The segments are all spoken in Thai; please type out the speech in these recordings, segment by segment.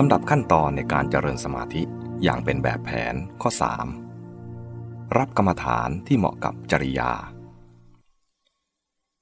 ลำดับขั้นตอนในการเจริญสมาธิอย่างเป็นแบบแผนข้อ 3. รับกรรมฐานที่เหมาะกับจริยา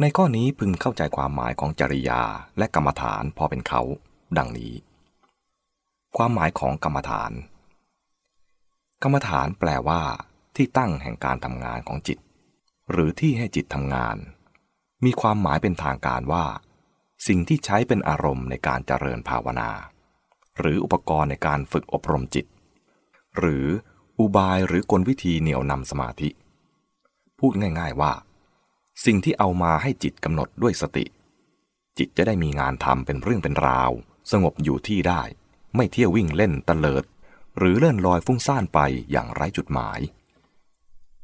ในข้อนี้พึงเข้าใจความหมายของจริยาและกรรมฐานพอเป็นเขา ดังนี้ ความหมายของกรรมฐาน กรรมฐานแปลว่า ที่ตั้งแห่งการทำงานของจิต หรือที่ให้จิตทำงาน มีความหมายเป็นทางการว่า สิ่งที่ใช้เป็นอารมณ์ในการเจริญภาวนา หรืออุปกรณ์ในการฝึกอบรมจิต หรืออุบายหรือกลวิธีเหนี่ยวนำสมาธิ พูดง่ายๆว่า สิ่งที่เอามาให้จิตกำหนดด้วยสติ จิตจะได้มีงานทำเป็นเรื่องเป็นราว สงบอยู่ที่ได้ ไม่เที่ยววิ่งเล่นตะเลิด หรือเลื่อนลอยฟุ้งซ่านไปอย่างไร้จุดหมาย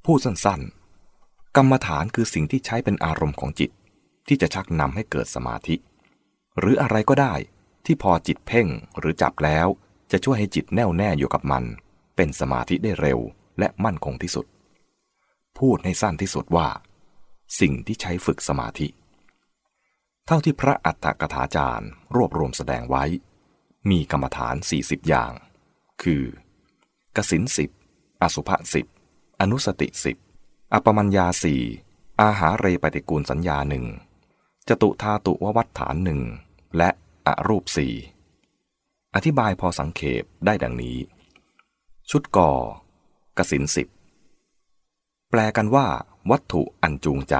พูดสั้นๆ กรรมฐานคือสิ่งที่ใช้เป็นอารมณ์ของจิต ที่จะชักนำให้เกิดสมาธิ หรืออะไรก็ได้ ที่พอจิตเพ่งหรือจับแล้ว จะช่วยให้จิตแน่วแน่อยู่กับมัน เป็นสมาธิได้เร็วและมั่นคงที่สุด พูดให้สั้นที่สุดว่า สิ่งที่ใช้ฝึกสมาธิ เท่าที่พระอัฏฐกถาจารย์ รวบรวมแสดงไว้ มีกรรมฐาน 40 อย่าง คือกสินสิบอสุภะสิบอนุสติสิบอปมัญญาสี่อาหารเรปฏิกูลสัญญาหนึ่งจตุธาตุววัฏฐานหนึ่งและ อรูปสี่อธิบายพอสังเขปได้ดังนี้ ชุดก่อกสินสิบแปลกันว่า วัตถุอันจูงใจ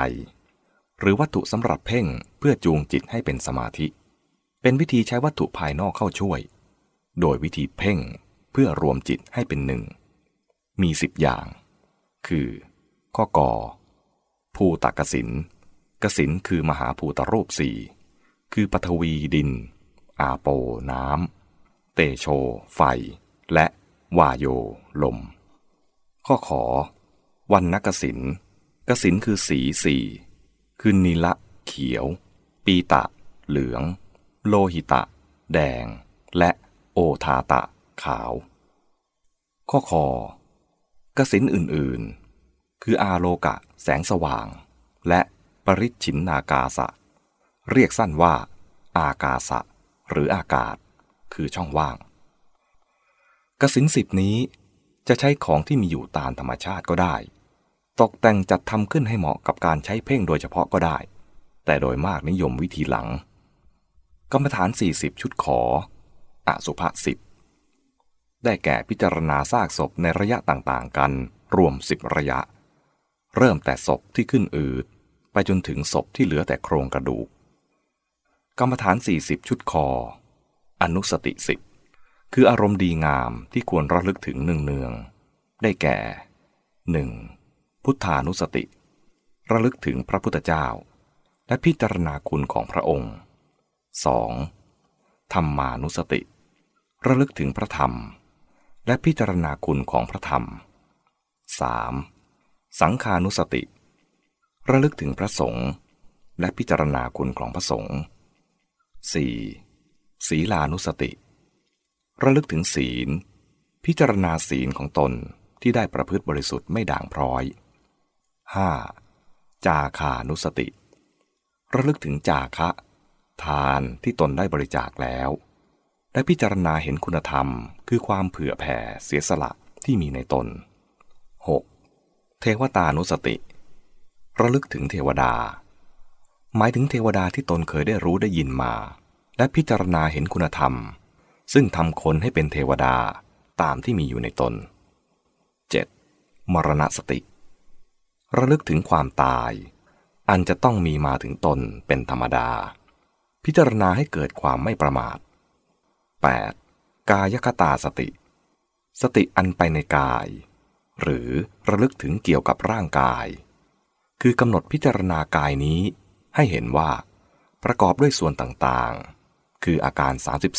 หรือวัตถุสำหรับเพ่งเพื่อจูงจิตให้เป็นสมาธิ เป็นวิธีใช้วัตถุภายนอกเข้าช่วย โดยวิธีเพ่งเพื่อรวมจิตให้เป็นหนึ่ง มีสิบอย่าง คือ ข้อกอภูตกสินกสินคือมหาภูตรูปสี่คือปฐวีดิน อาโปน้ำ เตโช ไฟ และวาโย ลม ข้อขอ วันนักสินกสินคือสีสี่ คือนิละ เขียว ปีตะ เหลือง โลหิตะ แดง และโอทาตะ ขาว ข้อคอกสินอื่นๆ คืออาโลกะ แสงสว่าง และปริชินนากาสะ เรียกสั้นว่า อากาสะ หรืออากาศ คือช่องว่าง กระสินสิบนี้จะใช้ของที่มีอยู่ตามธรรมชาติก็ได้ ตกแต่งจัดทำขึ้นให้เหมาะกับการใช้เพ่งโดยเฉพาะก็ได้ แต่โดยมากนิยมวิธีหลัง กรรมฐาน 40 ชุดขอ อสุภะสิบได้แก่พิจารณาซากศพในระยะต่างๆกัน รวมสิบระยะ เริ่มแต่ศพที่ขึ้นอืด ไปจนถึงศพที่เหลือแต่โครงกระดูก กรรมฐาน 40 ชุดคอ อนุสติสิบคืออารมณ์ดีงามที่ควรระลึกถึงเนืองๆได้แก่ 1. พุทธานุสติ ระลึกถึงพระพุทธเจ้า และพิจารณาคุณของพระองค์ 2. ธรรมานุสติ ระลึกถึงพระธรรม และพิจารณาคุณของพระธรรม 3. สังขานุสติ ระลึกถึงพระสงฆ์และพิจารณาคุณของพระสงฆ์ 4. ศีลานุสติ ระลึกถึงศีล พิจารณาศีลของตนที่ได้ประพฤติบริสุทธิ์ไม่ด่างพร้อย 5. จาคานุสติ ระลึกถึงจาคะ ทานที่ตนได้บริจาคแล้ว และพิจารณาเห็นคุณธรรม คือความเผื่อแผ่เสียสละที่มีในตน 6. เทวตานุสติ ระลึกถึงเทวดา หมายถึงเทวดาที่ตนเคยได้รู้ได้ยินมา และพิจารณาเห็นคุณธรรม ซึ่งทำคนให้เป็นเทวดาตามที่มีอยู่ในตน 7. มรณสติ ระลึกถึงความตาย อันจะต้องมีมาถึงตนเป็นธรรมดา พิจารณาให้เกิดความไม่ประมาท 8. กายคตาสติ สติอันไปในกาย หรือระลึกถึงเกี่ยวกับร่างกาย คือกำหนดพิจารณากายนี้ ให้เห็นว่า ประกอบด้วยส่วนต่างๆ คืออาการ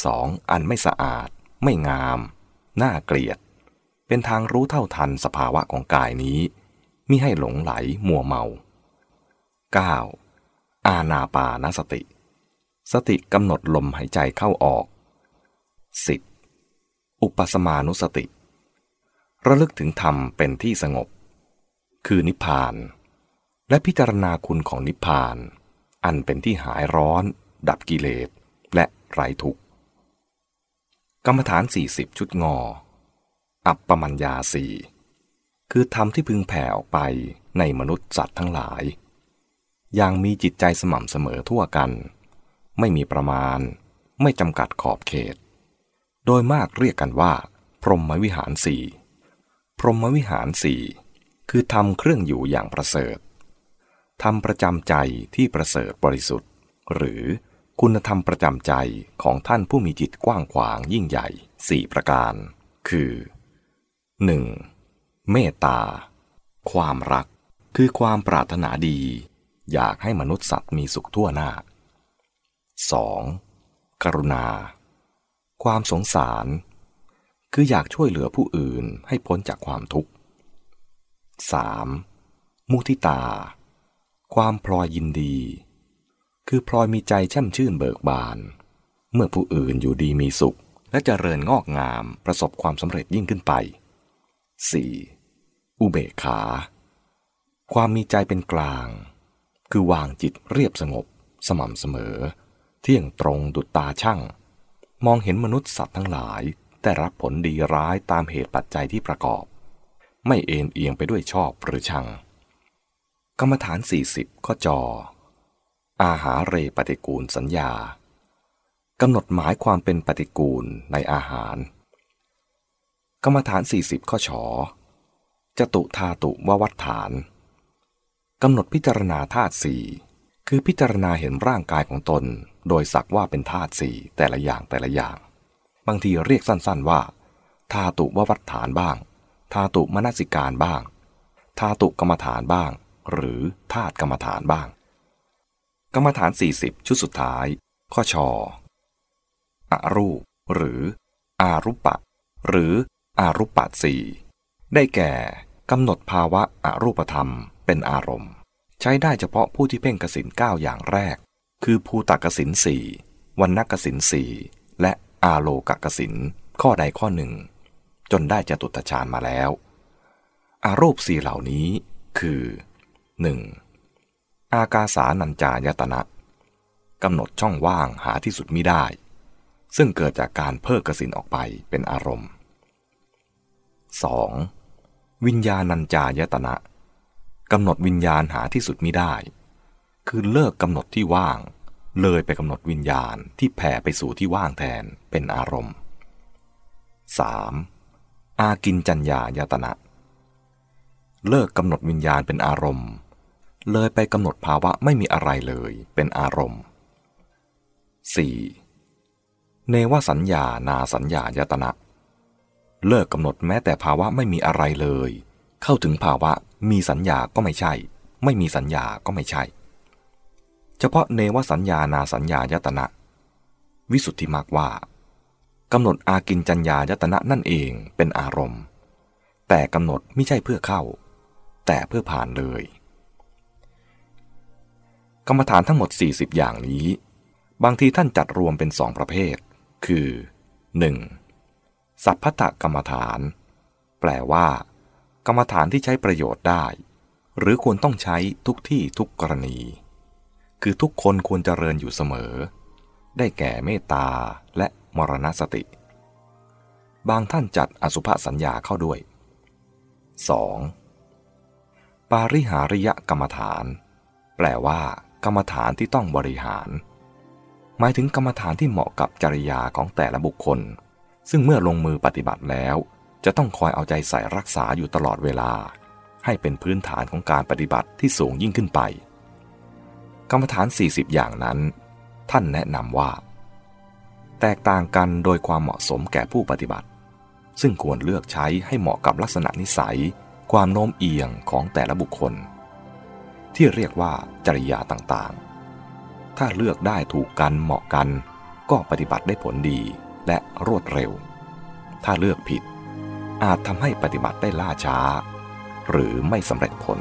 32 อันไม่สะอาด ไม่งาม น่าเกลียด เป็นทางรู้เท่าทันสภาวะของกายนี้มิให้หลงไหลมัวเมา 9. อาณาปานสติ สติกำหนดลมหายใจเข้าออก 10. อุปสมานุสติ ระลึกถึงธรรมเป็นที่สงบ คือนิพพาน และพิจารณาคุณของนิพพาน อันเป็นที่หายร้อน ดับกิเลสและไร้ทุกข์กรรมฐาน 40 ชุดงอ อัปปมัญญาสี่คือธรรมที่พึงแผ่ออกไปในมนุษย์สัตว์ทั้งหลาย อย่างมีจิตใจสม่ำเสมอทั่วกัน ไม่มีประมาณ ไม่จำกัดขอบเขต โดยมากเรียกกันว่า พรหมวิหารสี่พรหมวิหารสี่คือทำเครื่องอยู่อย่างประเสริฐ ทำประจำใจที่ประเสริฐบริสุทธิ์ หรือคุณธรรมประจำใจของท่านผู้มีจิตกว้างขวางยิ่งใหญ่สี่ประการ คือ 1. เมตตา ความรัก คือความปรารถนาดี อยากให้มนุษย์สัตว์มีสุขทั่วหน้า 2. กรุณา ความสงสาร คืออยากช่วยเหลือผู้อื่นให้พ้นจากความทุกข์ 3. มุทิตา ความพลอยยินดี คือพลอยมีใจแช่มชื่นเบิกบาน เมื่อผู้อื่นอยู่ดีมีสุข และเจริญงอกงามประสบความสำเร็จยิ่งขึ้นไป 4. อุเบกขา ความมีใจเป็นกลาง คือวางจิตเรียบสงบ สม่ำเสมอ เที่ยงตรงดุจตาช่าง มองเห็นมนุษย์สัตว์ทั้งหลายได้รับผลดีร้ายตามเหตุปัจจัยที่ประกอบ ไม่เอ็นเอียงไปด้วยชอบหรือชัง กรรมฐาน 40 ข้อจอ อาหารเรปฏิกูลสัญญากำหนดหมายความเป็นปฏิกูลในอาหาร กรรมฐาน 40 ข้อฉอจตุธาตุววัฏฐานกำหนดพิจารณาธาตุสี่คือพิจารณาเห็นร่างกายของตน โดยสักว่าเป็นธาตุสี่แต่ละอย่างแต่ละอย่าง บางทีเรียกสั้นๆว่าธาตุววัฏฐานบ้างธาตุมนสิการบ้างธาตุกรรมฐานบ้าง หรือธาตุกรรมฐานบ้าง กรรมฐาน 40 ชุดสุดท้าย ข้อชออรูป หรือ อารุปะ หรืออารุปะสี่ได้แก่กำหนดภาวะอรูปธรรมเป็นอารมณ์ ใช้ได้เฉพาะผู้ที่เพ่งกสินเก้าอย่างแรก คือภูตกสินสี่วันนักสินสี่และอาโลกกสินข้อใดข้อหนึ่ง จนได้จตุตฌานมาแล้วอารูปสี่เหล่านี้คือ 1. อากาสานัญจายตนะกำหนดช่องว่างหาที่สุดมิได้ ซึ่งเกิดจากการเพิกกสินออกไปเป็นอารมณ์ 2. วิญญาณัญจายตนะกำหนดวิญญาณหาที่สุดมิได้ คือเลิกกำหนดที่ว่าง เลยไปกำหนดวิญญาณที่แผ่ไปสู่ที่ว่างแทนเป็นอารมณ์ 3. อากินจัญญายตนะ เลิกกำหนดวิญญาณเป็นอารมณ์ เลยไปกำหนดภาวะไม่มีอะไรเลยเป็นอารมณ์ 4. เนวสัญญานาสัญญายตนะเลิกกำหนดแม้แต่ภาวะไม่มีอะไรเลย เข้าถึงภาวะมีสัญญาก็ไม่ใช่ ไม่มีสัญญาก็ไม่ใช่ เฉพาะเนวสัญญานาสัญญายตนะ วิสุทธิมากว่ากำหนดอากินจัญญายตนะนั่นเองเป็นอารมณ์ แต่กำหนดไม่ใช่เพื่อเข้า แต่เพื่อผ่านเลย กรรมฐานทั้งหมด 40 อย่างนี้ บางทีท่านจัดรวมเป็นสองประเภท คือ 1. สัพพะกรรมฐาน แปลว่า กรรมฐานที่ใช้ประโยชน์ได้ หรือควรต้องใช้ทุกที่ทุกกรณี คือทุกคนควรเจริญอยู่เสมอ ได้แก่เมตตาและมรณสติ บางท่านจัดอสุภสัญญาเข้าด้วย 2. ปาริหาริยกรรมฐาน แปลว่า กรรมฐานที่ต้องบริหาร หมายถึงกรรมฐานที่เหมาะกับจริยาของแต่ละบุคคล ซึ่งเมื่อลงมือปฏิบัติแล้ว จะต้องคอยเอาใจใส่รักษาอยู่ตลอดเวลา ให้เป็นพื้นฐานของการปฏิบัติที่สูงยิ่งขึ้นไป กรรมฐาน 40 อย่างนั้น ท่านแนะนำว่า แตกต่างกันโดยความเหมาะสมแก่ผู้ปฏิบัติ ซึ่งควรเลือกใช้ให้เหมาะกับลักษณะนิสัย ความโน้มเอียงของแต่ละบุคคล ที่เรียกว่าจริยาต่างๆ ถ้าเลือกได้ถูกกันเหมาะกัน ก็ปฏิบัติได้ผลดีและรวดเร็ว ถ้าเลือกผิดอาจทำให้ปฏิบัติได้ล่าช้า หรือไม่สำเร็จผล